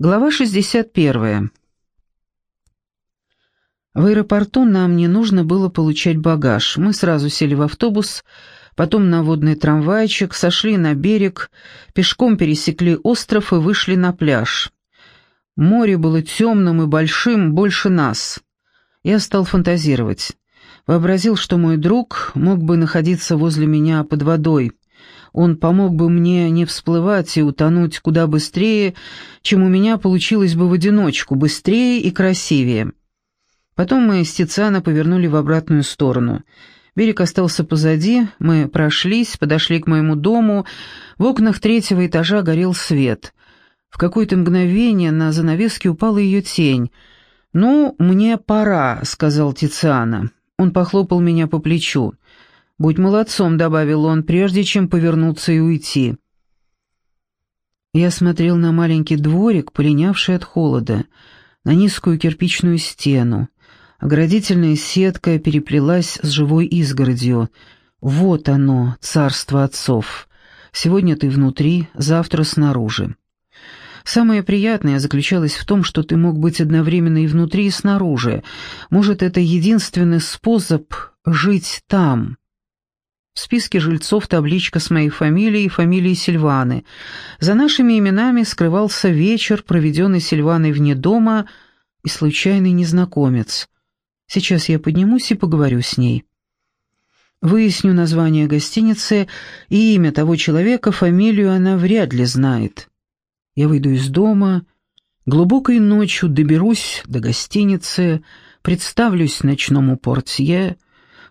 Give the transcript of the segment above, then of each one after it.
Глава 61. В аэропорту нам не нужно было получать багаж. Мы сразу сели в автобус, потом на водный трамвайчик, сошли на берег, пешком пересекли остров и вышли на пляж. Море было темным и большим, больше нас. Я стал фантазировать. Вообразил, что мой друг мог бы находиться возле меня под водой — он помог бы мне не всплывать и утонуть куда быстрее, чем у меня получилось бы в одиночку, быстрее и красивее. Потом мы с Тициана повернули в обратную сторону. Берег остался позади, мы прошлись, подошли к моему дому, в окнах третьего этажа горел свет. В какое-то мгновение на занавеске упала ее тень. «Ну, мне пора», — сказал Тициана. Он похлопал меня по плечу. «Будь молодцом», — добавил он, прежде чем повернуться и уйти. Я смотрел на маленький дворик, полинявший от холода, на низкую кирпичную стену. Оградительная сетка переплелась с живой изгородью. Вот оно, царство отцов. Сегодня ты внутри, завтра снаружи. Самое приятное заключалось в том, что ты мог быть одновременно и внутри, и снаружи. Может, это единственный способ жить там. В списке жильцов табличка с моей фамилией и фамилией Сильваны. За нашими именами скрывался вечер, проведенный Сильваной вне дома, и случайный незнакомец. Сейчас я поднимусь и поговорю с ней. Выясню название гостиницы и имя того человека, фамилию она вряд ли знает. Я выйду из дома, глубокой ночью доберусь до гостиницы, представлюсь ночному портье —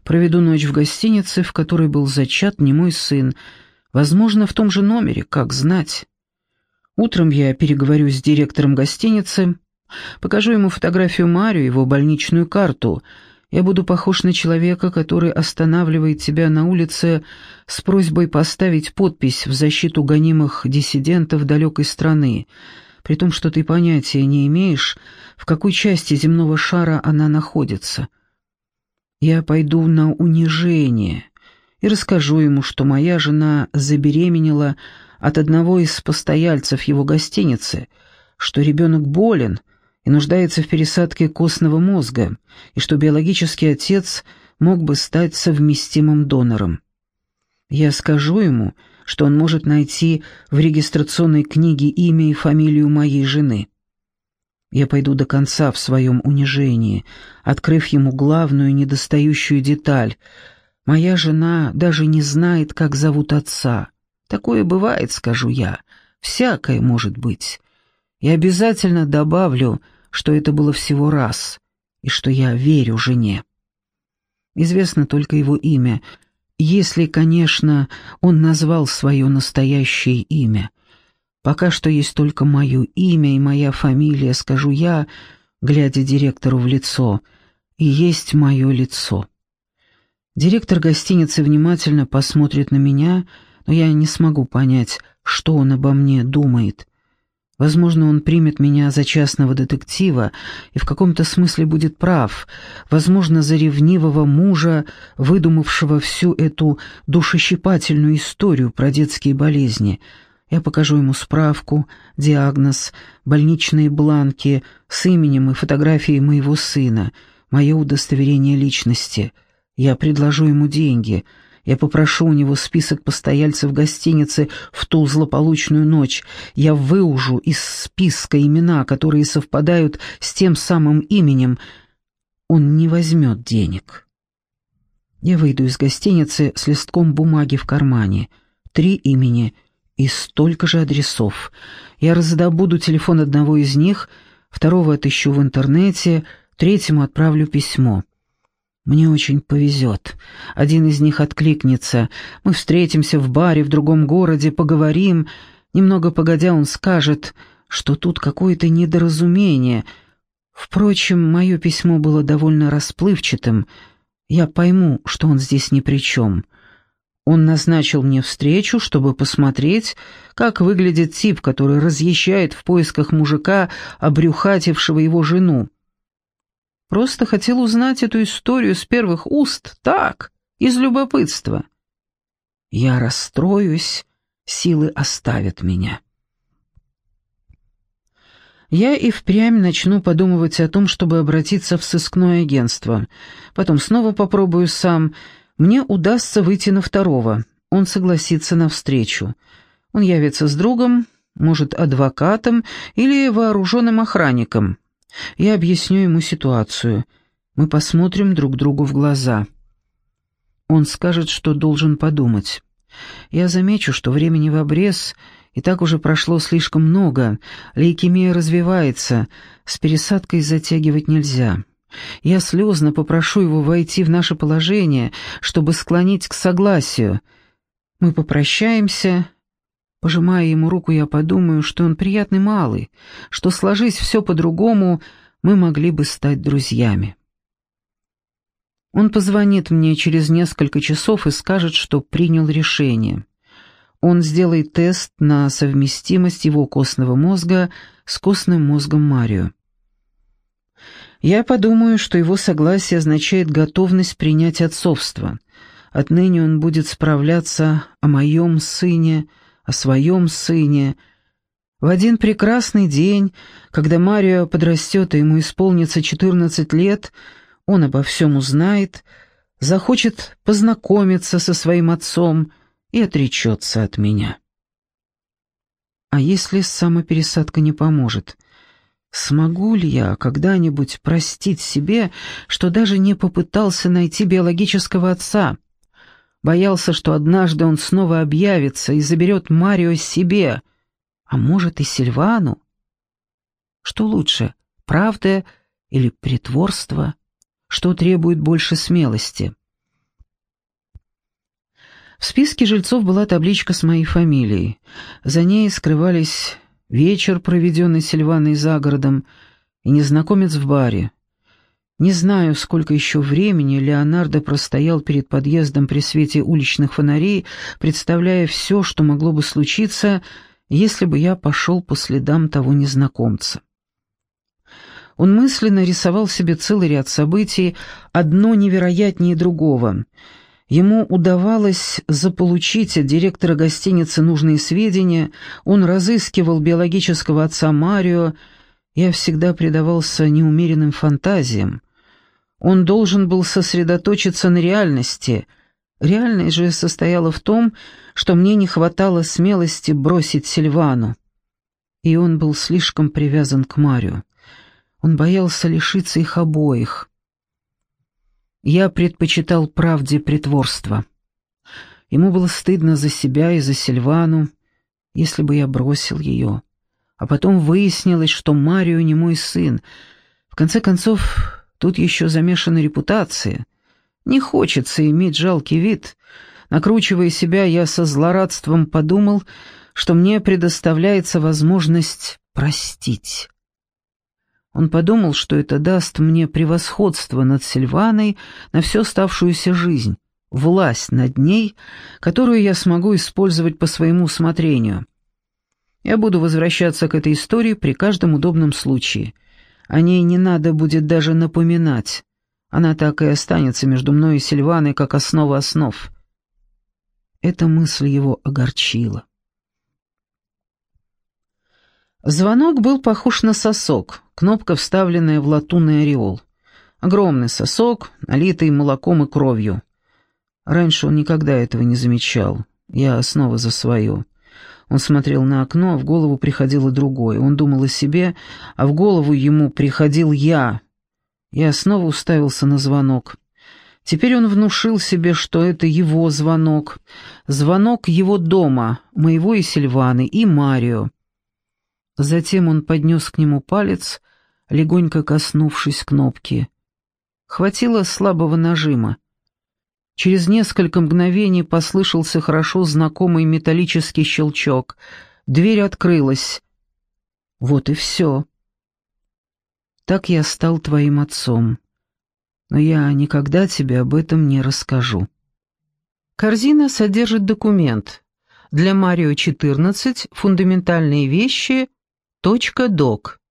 Проведу ночь в гостинице, в которой был зачат не мой сын. Возможно, в том же номере, как знать. Утром я переговорю с директором гостиницы, покажу ему фотографию Марию, его больничную карту. Я буду похож на человека, который останавливает тебя на улице с просьбой поставить подпись в защиту гонимых диссидентов далекой страны, при том, что ты понятия не имеешь, в какой части земного шара она находится. Я пойду на унижение и расскажу ему, что моя жена забеременела от одного из постояльцев его гостиницы, что ребенок болен и нуждается в пересадке костного мозга, и что биологический отец мог бы стать совместимым донором. Я скажу ему, что он может найти в регистрационной книге имя и фамилию моей жены. Я пойду до конца в своем унижении, открыв ему главную недостающую деталь. Моя жена даже не знает, как зовут отца. Такое бывает, скажу я. Всякое может быть. И обязательно добавлю, что это было всего раз, и что я верю жене. Известно только его имя, если, конечно, он назвал свое настоящее имя. Пока что есть только мое имя и моя фамилия, скажу я, глядя директору в лицо, и есть мое лицо. Директор гостиницы внимательно посмотрит на меня, но я не смогу понять, что он обо мне думает. Возможно, он примет меня за частного детектива и в каком-то смысле будет прав, возможно, за ревнивого мужа, выдумавшего всю эту душещипательную историю про детские болезни — я покажу ему справку, диагноз, больничные бланки с именем и фотографией моего сына, мое удостоверение личности. Я предложу ему деньги. Я попрошу у него список постояльцев гостиницы в ту злополучную ночь. Я выужу из списка имена, которые совпадают с тем самым именем. Он не возьмет денег. Я выйду из гостиницы с листком бумаги в кармане. Три имени — и столько же адресов. Я раздобуду телефон одного из них, второго отыщу в интернете, третьему отправлю письмо. Мне очень повезет. Один из них откликнется. Мы встретимся в баре в другом городе, поговорим. Немного погодя он скажет, что тут какое-то недоразумение. Впрочем, мое письмо было довольно расплывчатым. Я пойму, что он здесь ни при чем. Он назначил мне встречу, чтобы посмотреть, как выглядит тип, который разъезжает в поисках мужика, обрюхатившего его жену. Просто хотел узнать эту историю с первых уст, так, из любопытства. Я расстроюсь, силы оставят меня. Я и впрямь начну подумывать о том, чтобы обратиться в сыскное агентство. Потом снова попробую сам. Мне удастся выйти на второго. Он согласится на встречу. Он явится с другом, может, адвокатом или вооруженным охранником. Я объясню ему ситуацию. Мы посмотрим друг другу в глаза. Он скажет, что должен подумать. Я замечу, что времени в обрез, и так уже прошло слишком много. Лейкемия развивается, с пересадкой затягивать нельзя. Я слезно попрошу его войти в наше положение, чтобы склонить к согласию. Мы попрощаемся. Пожимая ему руку, я подумаю, что он приятный малый, что, сложись все по-другому, мы могли бы стать друзьями. Он позвонит мне через несколько часов и скажет, что принял решение. Он сделает тест на совместимость его костного мозга с костным мозгом Марио. Я подумаю, что его согласие означает готовность принять отцовство. Отныне он будет справляться о моем сыне, о своем сыне. В один прекрасный день, когда Марио подрастет и ему исполнится 14 лет, он обо всем узнает, захочет познакомиться со своим отцом и отречется от меня. А если самопересадка не поможет? Смогу ли я когда-нибудь простить себе, что даже не попытался найти биологического отца? Боялся, что однажды он снова объявится и заберет Марио себе, а может и Сильвану? Что лучше, правда или притворство? что требует больше смелости. В списке жильцов была табличка с моей фамилией. За ней скрывались вечер, проведенный Сильваной за городом, и незнакомец в баре. Не знаю, сколько еще времени Леонардо простоял перед подъездом при свете уличных фонарей, представляя все, что могло бы случиться, если бы я пошел по следам того незнакомца. Он мысленно рисовал себе целый ряд событий, одно невероятнее другого. Ему удавалось заполучить от директора гостиницы нужные сведения, он разыскивал биологического отца Марио, я всегда предавался неумеренным фантазиям. Он должен был сосредоточиться на реальности. Реальность же состояла в том, что мне не хватало смелости бросить Сильвану. И он был слишком привязан к Марио. Он боялся лишиться их обоих. Я предпочитал правде притворство. Ему было стыдно за себя и за Сильвану, если бы я бросил ее. А потом выяснилось, что Марио не мой сын. В конце концов, тут еще замешана репутация. Не хочется иметь жалкий вид. Накручивая себя, я со злорадством подумал, что мне предоставляется возможность простить. Он подумал, что это даст мне превосходство над Сильваной на всю оставшуюся жизнь, власть над ней, которую я смогу использовать по своему усмотрению. Я буду возвращаться к этой истории при каждом удобном случае. О ней не надо будет даже напоминать. Она так и останется между мной и Сильваной, как основа основ. Эта мысль его огорчила. Звонок был похож на сосок, кнопка, вставленная в латунный ореол. Огромный сосок, налитый молоком и кровью. Раньше он никогда этого не замечал. Я снова за свое. Он смотрел на окно, а в голову приходило другое. Он думал о себе, а в голову ему приходил я. Я снова уставился на звонок. Теперь он внушил себе, что это его звонок. Звонок его дома, моего и Сильваны, и Марио. Затем он поднес к нему палец, легонько коснувшись кнопки. Хватило слабого нажима. Через несколько мгновений послышался хорошо знакомый металлический щелчок. Дверь открылась. Вот и все. Так я стал твоим отцом. Но я никогда тебе об этом не расскажу. Корзина содержит документ. Для Марио 14 фундаментальные вещи .док.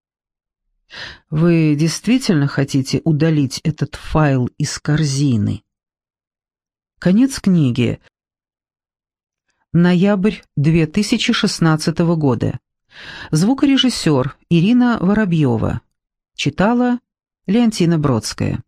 Вы действительно хотите удалить этот файл из корзины? Конец книги. Ноябрь 2016 года. Звукорежиссер Ирина Воробьева. Читала Леонтина Бродская.